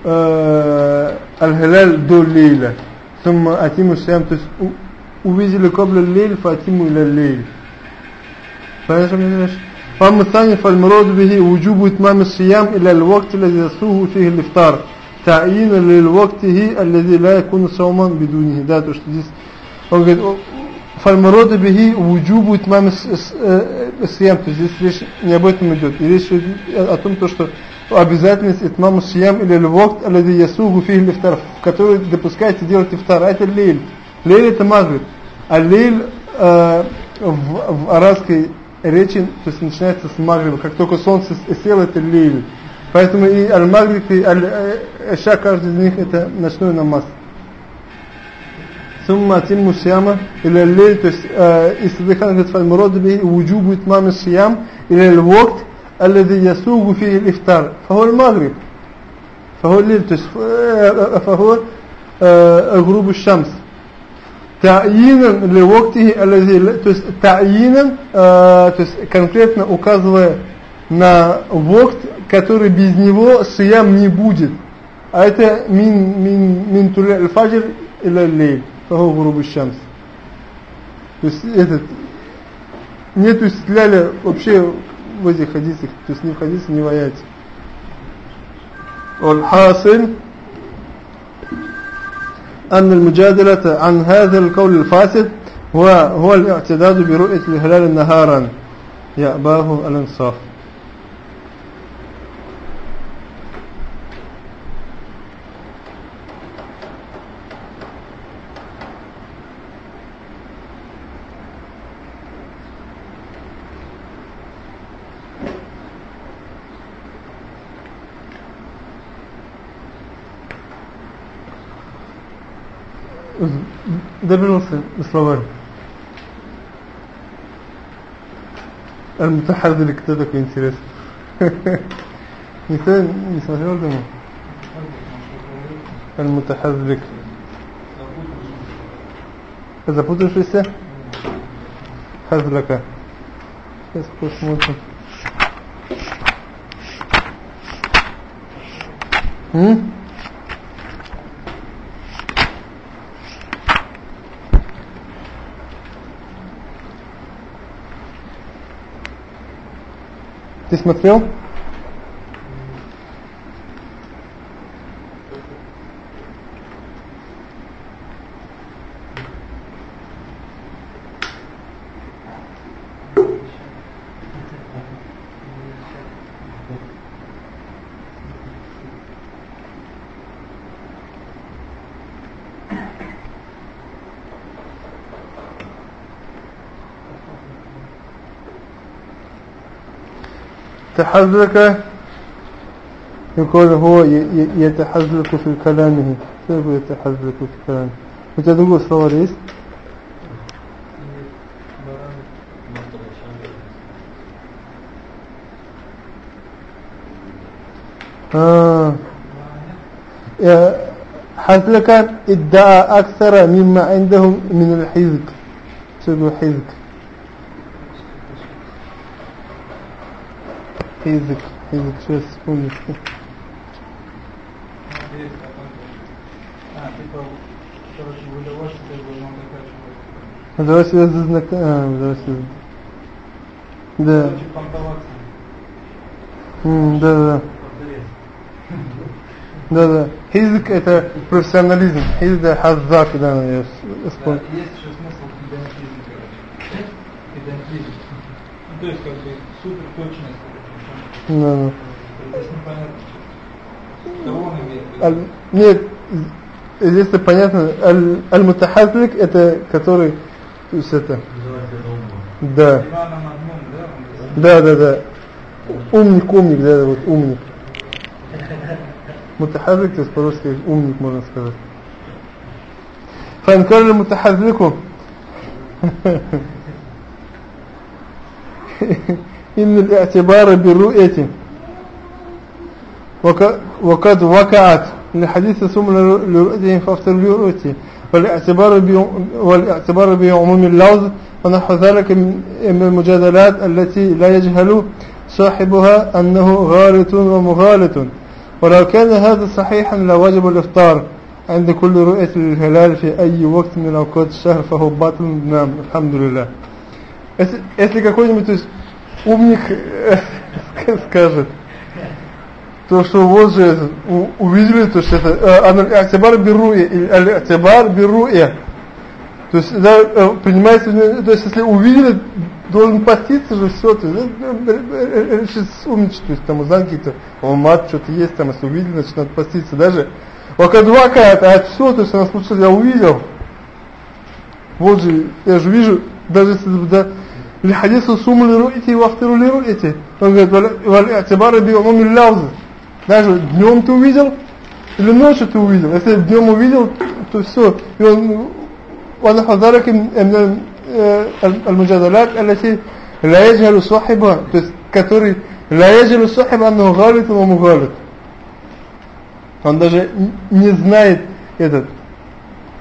э, аль-хиляль до лейля ثم أتم الصيام то есть у- увидели قبل الليل فأتموا إلى الليل فاهم شو يعني فأما الثاني فالمراد به وجوب إتمام الصيام إلى الوقت الذي يسوغ فيه الإفطار تعيين للوقته الذي لا يكون صوما بدونه да, то, что здесь он говорит о- فالمراد به وجوب إتمام الس- الس- э, الصيام то есть здесь речь не об этом идет и речь идет о том то, что обязательность итмаму шиям или львокт аляди ясугу фигель ифтар, в который допускается делать ифтар, а это лейль. Лейль это магриб. А лейль э, в, в арабской речи то есть начинается с магриба. Как только солнце село, это лейль. Поэтому и аль-магриб, и аль-эша, э, каждый из них это ночной намаз. Сумма тимму шияма или лейль, то есть э, и садыхан говорит фальмуродаби, и вуджубу итмам шиям или львокт, الذي يسوغ فيه الإفطار فهو المغرب فهو الليل то есть э, فهو э, غروب الشمس تعيينا لوقته الذي то есть تعيينا э, то есть конкретно указывая на вокт который без него сиям не будет а это мин мин мин туля аль-фаджр или лейль فهو غروب الشمس то есть этот нету истляля вообще в этих хадисах то есть ни в хадисе ни в аяте والحاصل أن المجادلة عن هذا القول الفاسد هو هو الاعتداد برؤية الهلال نهارا يأباه الانصاف добился до словарь. Аль-Мутахадзили, кто такой интересный? Никто не смотрел дома? Аль-Мутахазлик. Запутавшийся? Хазлака. Сейчас посмотрим. М? Ты смотрел? يتحذلك يكون هو يتحذلك في كلامه. كيف يتحذلك في كلامه؟ متى تقول وتدوق ها آه. حذلك ادعى أكثر مما عندهم من الحذك تقول حذك язык, язык сейчас вспомнится. Задавать себя за знака, а, задавать себя. Да. Mm, да, да. Да, да. Хизик это профессионализм. Хизик это хаззак, да, я вспомнил. Есть еще смысл педантизм, короче. Педантизм. Ну, то есть, как бы, супер точность Да, да. Здесь непонятно, что. Кого он имеет в виду? Аль- Нет, здесь это понятно. Аль- Аль-Мутахазлик это который, то есть это, называется дома. да, Ивана Магнум, да? он здесь? да, да, да. Умник, умник, да, вот умник. Мутахазлик, то есть по-русски умник, можно сказать. فانكر المتحذلك إن الاعتبار بالرؤية وك- وقد وقعت الحديث ثم لرؤيته فافتر برؤيته والاعتبار بيوم- والاعتبار بعموم اللفظ ونحو ذلك من من المجادلات التي لا يجهل صاحبها أنه غالط ومغالط ولو كان هذا صحيحا لوجب الإفطار عند كل رؤية للهلال في أي وقت من أوقات الشهر فهو باطل نعم الحمد لله если, если какой-нибудь то есть, умник э, скажет. То что вот же увидели то что это э, аль-i'тибар бируя или аль-i'тибар бируя то есть да, э, принимается в- то есть если увидели должен поститься же все то есть сейчас умничать то есть там узнать какие-то о, мат что-то есть там если увидели значит надо поститься. Даже вакадвака это а все то есть она случилось я увидел. Вот же я же вижу даже если да الحديث صوم لرؤيتي وافطر لرؤيتي он говорит «Валь- والاعتبار بعموم اللفظ даже днем ты увидел или ночью ты увидел если днем увидел то все и он ونحو ذلك من э, المجادلات التي لا يجهل صاحبها то есть который لا يجهل صاحب أنه غالط ومغالط он даже не знает этот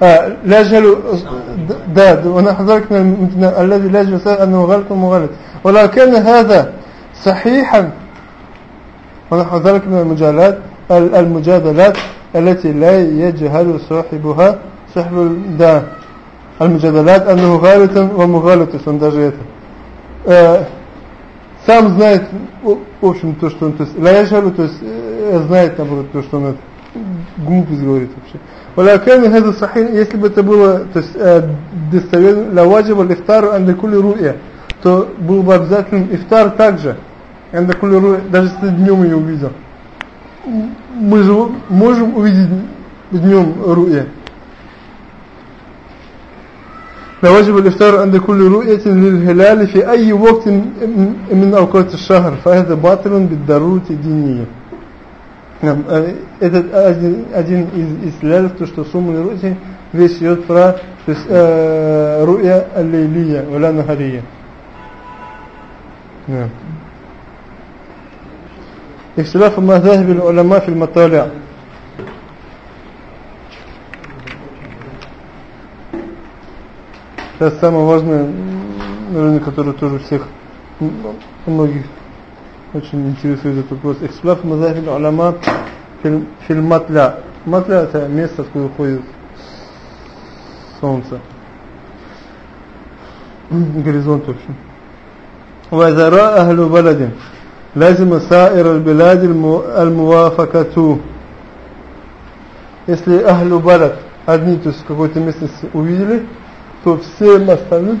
آه، لا يجهل ده ده ونحو ذلك من من الذي لا يجهل صاحب أنه غلط ومغالط ولو كان هذا صحيحا ونحو ذلك من المجادلات المجادلات التي لا يجهل صاحبها صاحب ده المجادلات أنه غالط ومغالط он даже это э, сам знает в в общем то что он то есть لا يجهل то есть э, знает наоборот то что он это, глупость говорит вообще ولكن هذا صحيح если бы это было то есть э, достоверно لواجب الإفطار عند كل رؤية то был бы обязательным ифтар также عند كل رؤية даже если днем ее увидел мы же можем увидеть днем руя لواجب الإفطار عند كل رؤية للهلال في أي وقت من أوقات الشهر فهذا باطل بالضرورة الدينية Э, Это один, один из исследований, то, что суммы руки весь идет про э, руя аллилия, валя нахария. Ихтилаф мазахиб уляма фил маталя. Сейчас самое важное, наверное, которое тоже всех многих очень интересует этот вопрос. Ихсляф мазахиль уляма фильматля. Матля это место, откуда уходит солнце. Горизонт в общем. وإذا رأى أهل بلد لازم سائر البلاد الموافقة если ахлю балад одни, то есть в какой-то местности увидели, то всем остальным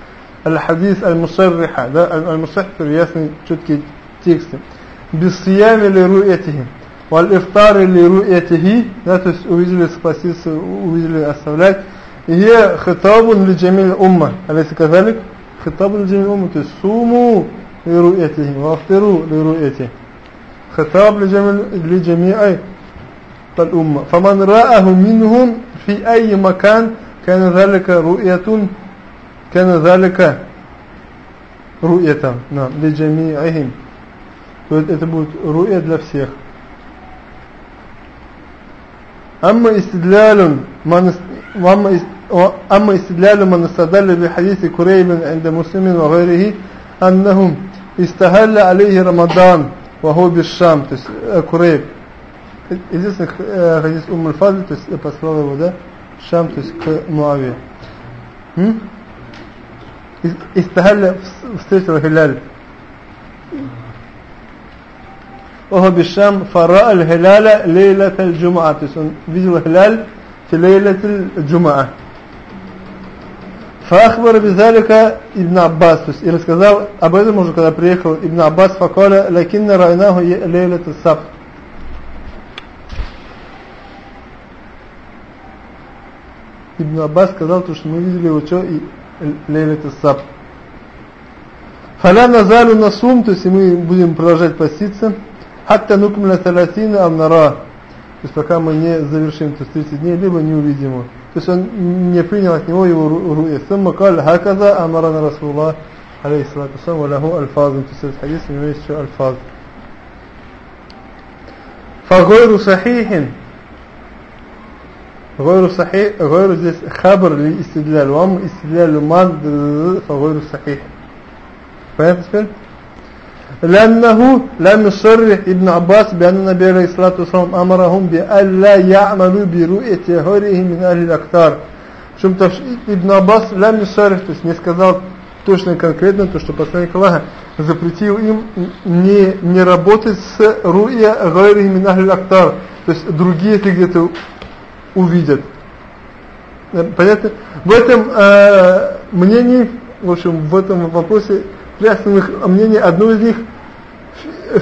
الحديث المصرحة да, المصرح ясный четкий тексты بالصيام لرؤيته والإفطار لرؤيته да, то есть увидели спаститься, увидели оставлять هي خطاب لجميع الأمة أليس كذلك خطاب لجميع الأمة то есть صوموا لرؤيته وافطروا لرؤيته خطاب لجميع, لجميع الأمة فمن رآه منهم في أي مكان كان ذلك رؤية كان ذلك رؤية نعم لجميعهم это будет руя для всех أما استدلال من أما استدلال من استدل بحديث كريب عند مسلم وغيره أنهم استهل عليه رمضان وهو بالشام то есть Курейб известный хадис Ум аль-Фадл то есть послал его да Шам то есть к Муаве استهل встретил Хиляль وهو بالشام فرأى الهلال ليلة الجمعة видел الهلال في ليلة الجمعة فأخبر بذلك ابن عباس и рассказал об этом уже когда приехал ابن عباس فقال لكن رأيناه ليلة السبت Ибн Аббас сказал, что мы видели его что и лейлит саб. Фаля назалю насум, то есть мы будем продолжать поститься. Хатта нукмля талатина амнара. То есть пока мы не завершим то есть 30 дней, либо не увидим его. То есть он не принял от него его руя. Сумма каль хаказа амарана Расулла алейхиссалату сам валяху альфазм. То есть этот хадис у него есть еще альфаз. Фагойру сахихин. غير صحيح غير здесь خبر للاستدلال وأما استدلال المال فغير صحيح понятно теперь لأنه لم يصرح ابن عباس بأن النبي عليه الصلاة والسلام أمرهم بأن لا يعملوا برؤية غيرهم من أهل الأكثار Причем то, Ибн Аббас лям не то есть не сказал точно и конкретно, то, что посланник Аллаха запретил им не, не работать с руя гайри минахль актар, то есть другие, если где-то увидят. Понятно? В этом э, мнении, в общем, в этом вопросе ясных мнений, одно из них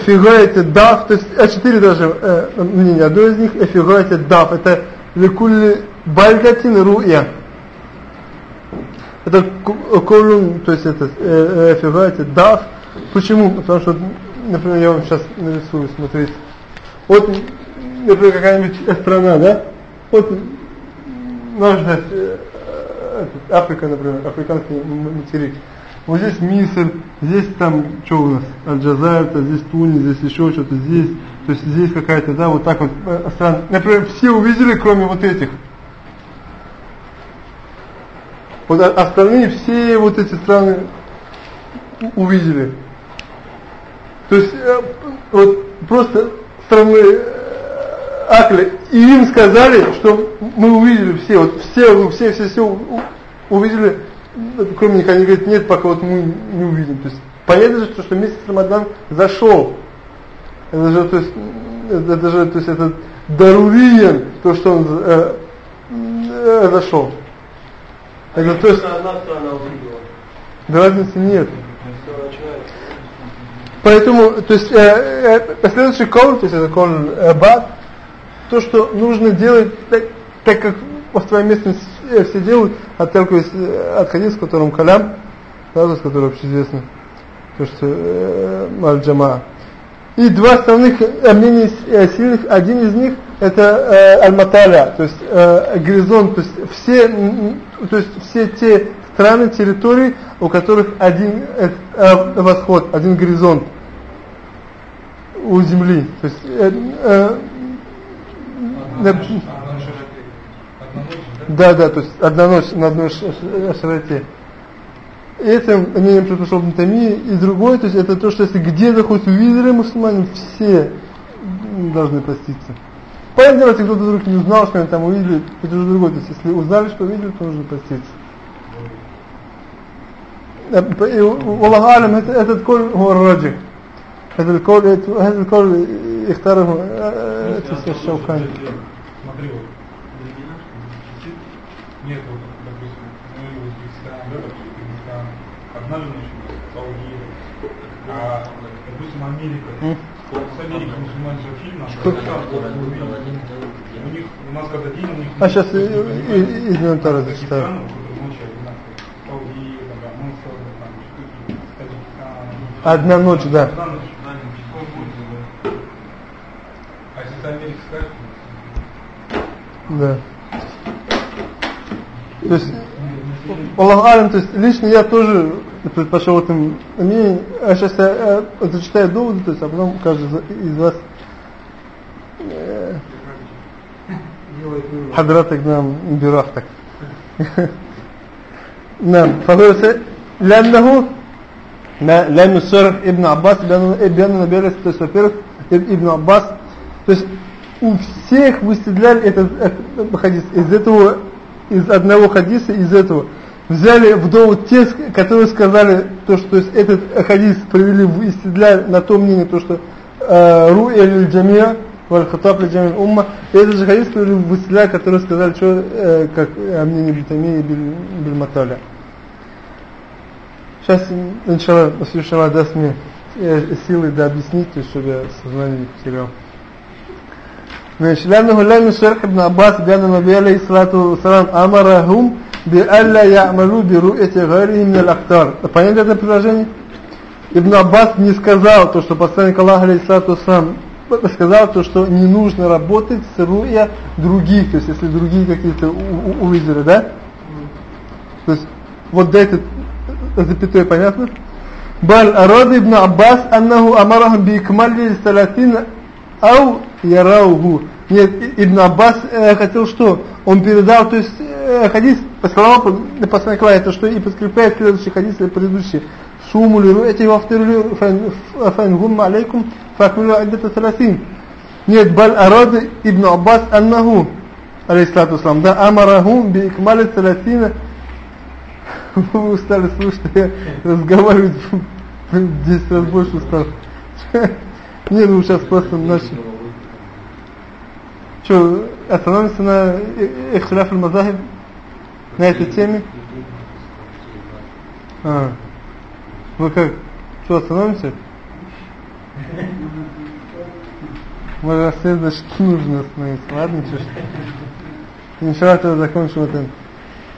фигуайте дав, то есть а четыре даже э, мнения, одно из них фигуайте дав, это лекулли бальгатин руя. Это колун, то есть это э, фигуайте дав. Почему? Потому что, например, я вам сейчас нарисую, смотрите. Вот, например, какая-нибудь страна, да? Вот, наша э, Африка, например, африканский материк. Вот здесь Миср, здесь там, что у нас, Аль-Джазайр, здесь Тунис, здесь еще что-то, здесь, то есть здесь какая-то, да, вот так вот э, страна. Например, все увидели, кроме вот этих. Вот остальные все вот эти страны увидели. То есть, э, вот просто страны э, Акли, и им сказали, что мы увидели все, вот все, все, все, все увидели, кроме них, они говорят, нет, пока вот мы не увидим. То есть понятно же, что месяц Рамадан зашел. Это же, то есть, это же, то есть, это дарувиен, то, что он э, э, зашел. Это, то есть, да разницы нет. Поэтому, то есть, э, э, следующий кол, то есть это кол э, бат, то, что нужно делать, так, так как в твоей местности все делают, отталкиваясь э, от хадиса, в котором калям, да, то есть, который общеизвестный, то что э, Аль-Джама. И два основных э, мнения э, сильных, один из них это э, Аль-Маталя, то есть э, горизонт, то есть все, то есть все те страны, территории, у которых один э, восход, один горизонт у земли. То есть э, э, да, ночь, одна ночь, одна ночь, да? да, да, то есть одна ночь на одной ш- ш- широте. Этим мнением предпочел Ибн Тайми, и другое, то есть это то, что если где-то хоть увидели мусульмане, все должны поститься. Понятное дело, если кто-то вдруг не узнал, что они там увидели, это уже другое. То есть если узнали, что увидели, то нужно поститься. Э, п- и والله أعلم это- этот коль هو الراجح هذا الكول هذا الكول اختاره называется все шелками? Смотри, вот. А, А сейчас а э, э, э, инвентарь зачитаю. Одна ночь, да. Одна ночь. А если с Америкой скажешь, Да. То есть, Аллах Алим, то есть лично я тоже предпочел этом мнению, а сейчас я э, зачитаю доводы, то есть, а потом каждый из- из вас э, Делает вывод. حضرتك نعم براحتك نعم فهو س- لأنه ما لم يصرح ابن عباس بأن بأن النبي عليه الصلاة والسلام то есть у всех выстреляли этот э, хадис из этого из одного хадиса из этого взяли в довод те которые сказали то что то есть этот хадис привели в истидлял на то мнение то что э, ру'я лиль джамия валь хатаб лиль джамия умма и этот же хадис привели в истидлял которые сказали что э, как э, мнение Битами и Биль Маталя Сейчас, иншаллах, иншаллах даст мне э, силы да объяснить, чтобы сознание не потерял. Значит, لأنه لم يشرح ابن عباس بأن النبي عليه الصلاة والسلام أمرهم بألا يعملوا برؤية غيره من الأخطار. Понятно это предложение? Ибн Аббас не сказал то, что посланник Аллаха алейхиссалату вассалам сказал то, что не нужно работать с руя других, то есть если другие какие-то у- у- увидели, да? То есть вот до этой запятой понятно? بل أراد ابن عباس أنه أمرهم بإكمال الثلاثين Ау яраугу. Нет, Ибн Аббас э, хотел что? Он передал, то есть э, хадис по словам посмотрела это что и подкрепляет следующий хадис или предыдущий. Суму ли ну, эти во вторую фангумма алейкум факмилю аддата саласин. Нет, бал арады Ибн Аббас аннаху. Алейхиссалату слам. Да, амарахум би икмали саласина. Вы устали слушать, я разговаривать 10 раз больше устал. Не, ну сейчас просто начали. Что, остановимся на ихтиляф аль-мазахиб? На этой теме? А. Вы как? Что, остановимся? Мы расследовать, что нужно остановиться. Ладно, что ж. Иншаллах, тогда закончим это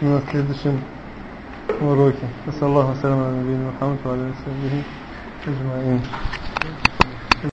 на следующем уроке. Саллаху саляму набийна Мухаммад саллихи аджмаин.